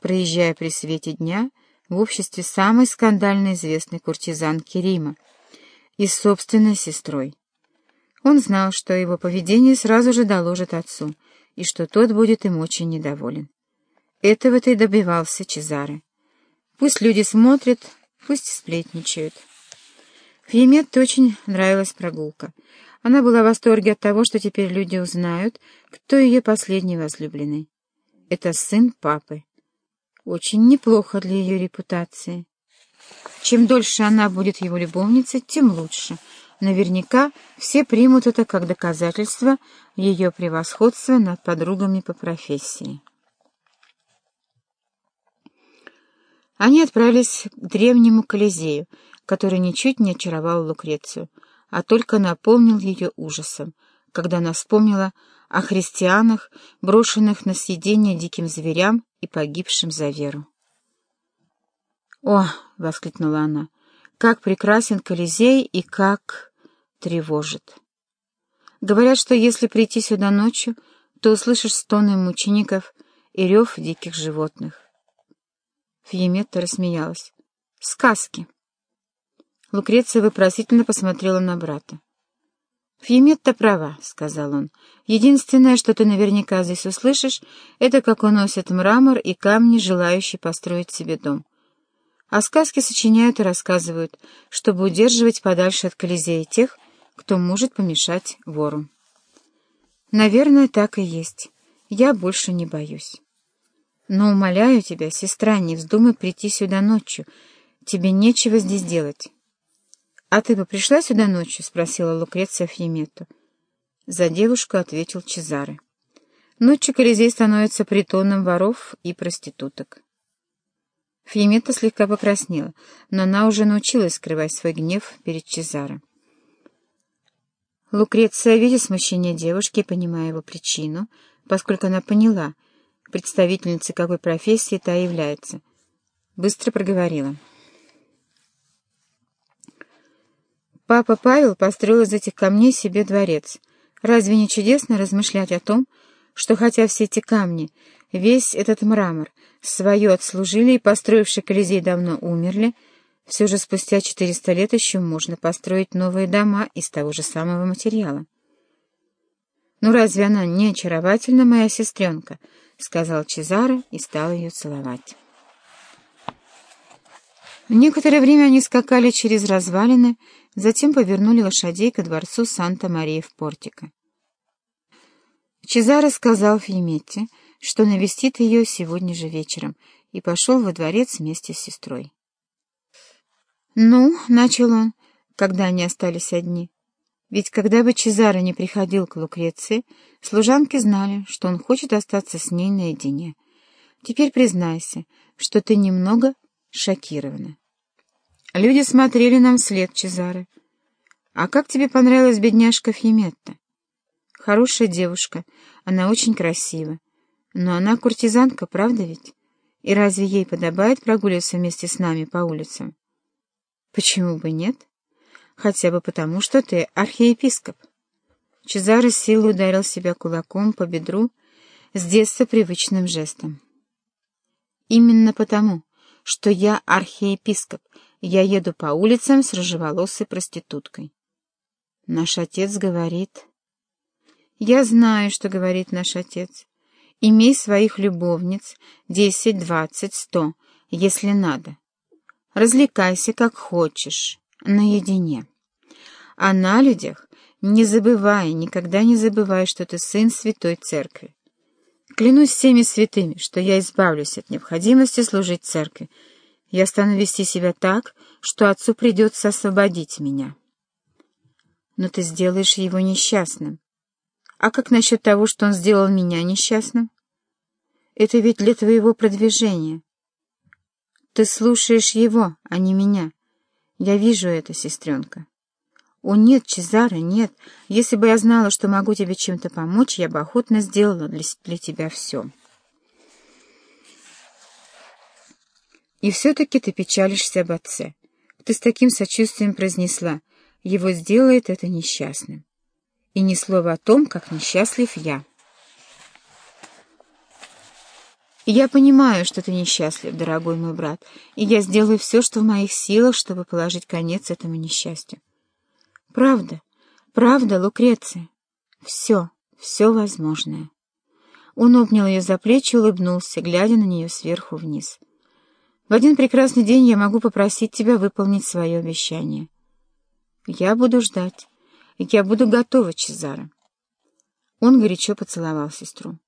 проезжая при свете дня в обществе самой скандально известной куртизанки Рима и собственной сестрой. Он знал, что его поведение сразу же доложит отцу, и что тот будет им очень недоволен. Этого-то и добивался Чезаре. Пусть люди смотрят, пусть сплетничают. Фьеметте очень нравилась прогулка. Она была в восторге от того, что теперь люди узнают, кто ее последний возлюбленный. Это сын папы. Очень неплохо для ее репутации. Чем дольше она будет его любовницей, тем лучше. Наверняка все примут это как доказательство ее превосходства над подругами по профессии. Они отправились к древнему Колизею, который ничуть не очаровал Лукрецию, а только наполнил ее ужасом, когда она вспомнила о христианах, брошенных на съедение диким зверям и погибшим за веру. «О!» — воскликнула она. «Как прекрасен Колизей и как тревожит!» Говорят, что если прийти сюда ночью, то услышишь стоны мучеников и рев диких животных. Фьеметта рассмеялась. «Сказки!» Лукреция вопросительно посмотрела на брата. «Фьеметта права», — сказал он. «Единственное, что ты наверняка здесь услышишь, это как уносят мрамор и камни, желающие построить себе дом. А сказки сочиняют и рассказывают, чтобы удерживать подальше от Колизея тех, кто может помешать вору. Наверное, так и есть. Я больше не боюсь. Но умоляю тебя, сестра, не вздумай прийти сюда ночью. Тебе нечего здесь делать». «А ты бы пришла сюда ночью?» — спросила Лукреция Фьемету. За девушку ответил Чезаре. Ночью Колизей становится притоном воров и проституток. Фьемета слегка покраснела, но она уже научилась скрывать свой гнев перед Чезаре. Лукреция, видя смущение девушки, понимая его причину, поскольку она поняла, представительницей какой профессии та является, быстро проговорила — Папа Павел построил из этих камней себе дворец. Разве не чудесно размышлять о том, что хотя все эти камни, весь этот мрамор, свое отслужили и построившие Колизей давно умерли, все же спустя 400 лет еще можно построить новые дома из того же самого материала. «Ну разве она не очаровательна, моя сестренка?» — сказал Чезаро и стал ее целовать. Некоторое время они скакали через развалины, затем повернули лошадей ко дворцу Санта-Мария в Портико. Чезаро сказал Фьеметте, что навестит ее сегодня же вечером, и пошел во дворец вместе с сестрой. «Ну», — начал он, когда они остались одни, ведь когда бы Чезаро не приходил к Лукреции, служанки знали, что он хочет остаться с ней наедине. Теперь признайся, что ты немного шокирована. Люди смотрели нам вслед, Чезаре. А как тебе понравилась бедняжка Фьеметта? Хорошая девушка, она очень красива. Но она куртизанка, правда ведь? И разве ей подобает прогуливаться вместе с нами по улицам? Почему бы нет? Хотя бы потому, что ты архиепископ. Чезаре силой ударил себя кулаком по бедру с детства привычным жестом. Именно потому, что я архиепископ, я еду по улицам с рыжеволосой проституткой. Наш отец говорит... Я знаю, что говорит наш отец. Имей своих любовниц, десять, двадцать, сто, если надо. Развлекайся, как хочешь, наедине. А на людях не забывай, никогда не забывай, что ты сын Святой Церкви. Клянусь всеми святыми, что я избавлюсь от необходимости служить церкви. Я стану вести себя так, что отцу придется освободить меня. Но ты сделаешь его несчастным. А как насчет того, что он сделал меня несчастным? Это ведь для твоего продвижения. Ты слушаешь его, а не меня. Я вижу это, сестренка. «О, нет, Чезаро, нет. Если бы я знала, что могу тебе чем-то помочь, я бы охотно сделала для, для тебя все». «И все-таки ты печалишься об отце. Ты с таким сочувствием произнесла. Его сделает это несчастным. И ни слова о том, как несчастлив я». Я понимаю, что ты несчастлив, дорогой мой брат, и я сделаю все, что в моих силах, чтобы положить конец этому несчастью. Правда, правда, Лукреция. Все, все возможное. Он обнял ее за плечи и улыбнулся, глядя на нее сверху вниз. В один прекрасный день я могу попросить тебя выполнить свое обещание. Я буду ждать. Я буду готова, Чезаро. Он горячо поцеловал сестру.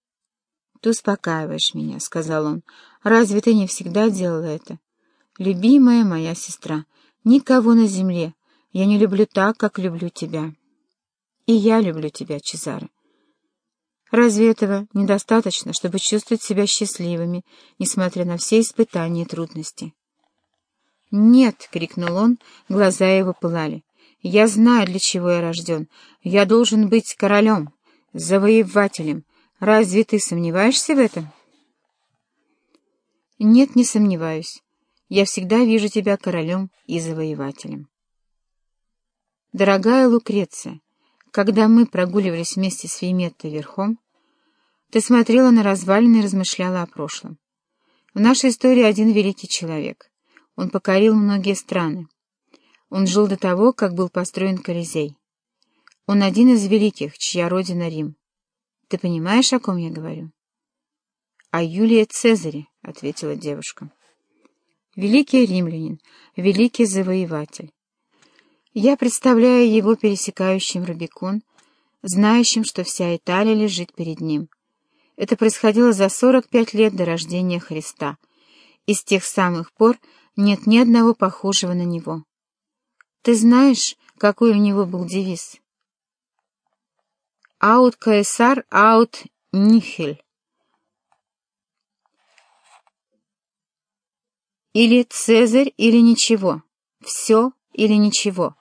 «Ты успокаиваешь меня», — сказал он. «Разве ты не всегда делала это? Любимая моя сестра, никого на земле я не люблю так, как люблю тебя. И я люблю тебя, Чезаро. Разве этого недостаточно, чтобы чувствовать себя счастливыми, несмотря на все испытания и трудности?» «Нет!» — крикнул он, глаза его пылали. «Я знаю, для чего я рожден. Я должен быть королем, завоевателем, Разве ты сомневаешься в этом? Нет, не сомневаюсь. Я всегда вижу тебя королем и завоевателем. Дорогая Лукреция, когда мы прогуливались вместе с Виметтой верхом, ты смотрела на развалины и размышляла о прошлом. В нашей истории один великий человек. Он покорил многие страны. Он жил до того, как был построен Колизей. Он один из великих, чья родина Рим. Ты понимаешь, о ком я говорю? — О Юлии Цезаре, — ответила девушка. Великий римлянин, великий завоеватель. Я представляю его пересекающим Рубикон, знающим, что вся Италия лежит перед ним. Это происходило за 45 лет до рождения Христа, и с тех самых пор нет ни одного похожего на него. Ты знаешь, какой у него был девиз? Аут Каэсар, аут Нихель. Или Цезарь, или ничего. Все или ничего.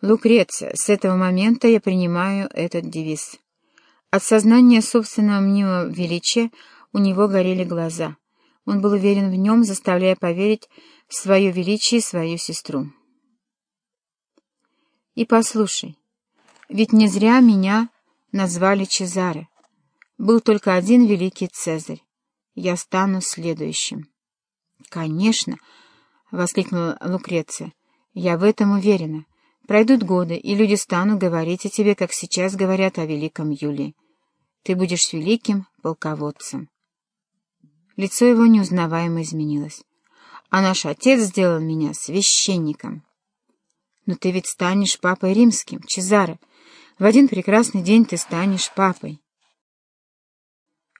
Лукреция, с этого момента я принимаю этот девиз. От сознания собственного мнимого величия у него горели глаза. Он был уверен в нем, заставляя поверить в свое величие и свою сестру. И послушай, ведь не зря меня назвали Чезаре. Был только один великий Цезарь. Я стану следующим. «Конечно!» — воскликнула Лукреция. «Я в этом уверена. Пройдут годы, и люди станут говорить о тебе, как сейчас говорят о великом Юлии. Ты будешь великим полководцем». Лицо его неузнаваемо изменилось. «А наш отец сделал меня священником». «Но ты ведь станешь папой римским, Чезаре. В один прекрасный день ты станешь папой.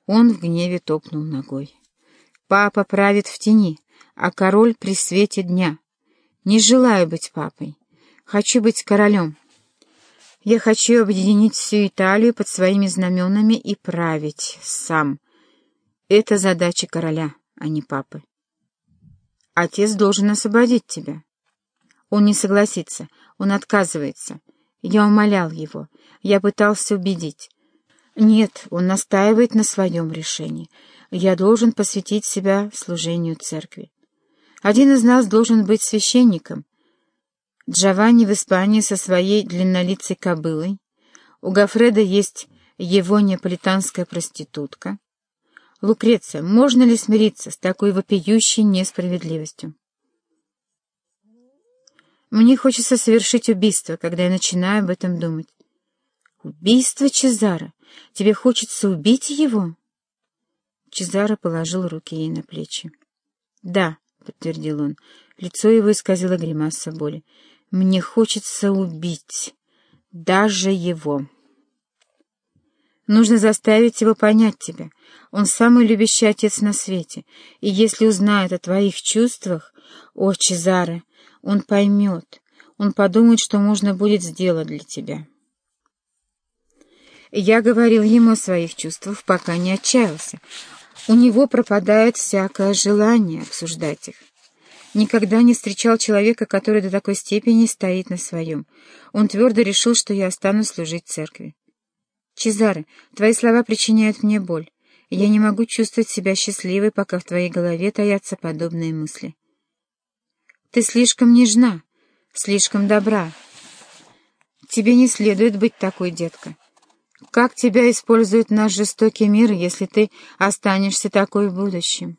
Он в гневе топнул ногой. Папа правит в тени, а король при свете дня. Не желаю быть папой. Хочу быть королем. Я хочу объединить всю Италию под своими знаменами и править сам. Это задача короля, а не папы. Отец должен освободить тебя. Он не согласится, он отказывается. Я умолял его, я пытался убедить. Нет, он настаивает на своем решении. Я должен посвятить себя служению церкви. Один из нас должен быть священником. Джованни в Испании со своей длиннолицей кобылой. У Гафреда есть его неаполитанская проститутка. Лукреция, можно ли смириться с такой вопиющей несправедливостью? Мне хочется совершить убийство, когда я начинаю об этом думать. Убийство Чезара? Тебе хочется убить его? Чезаро положил руки ей на плечи. Да, подтвердил он. Лицо его исказило гримаса боли. Мне хочется убить. Даже его. Нужно заставить его понять тебя. Он самый любящий отец на свете. И если узнает о твоих чувствах, о, Чезаре, он поймет, он подумает, что можно будет сделать для тебя. Я говорил ему о своих чувствах, пока не отчаялся. У него пропадает всякое желание обсуждать их. Никогда не встречал человека, который до такой степени стоит на своем. Он твердо решил, что я останусь служить церкви. Чезаре, твои слова причиняют мне боль. Я не могу чувствовать себя счастливой, пока в твоей голове таятся подобные мысли. Ты слишком нежна, слишком добра. Тебе не следует быть такой, детка. как тебя использует наш жестокий мир, если ты останешься такой в будущем.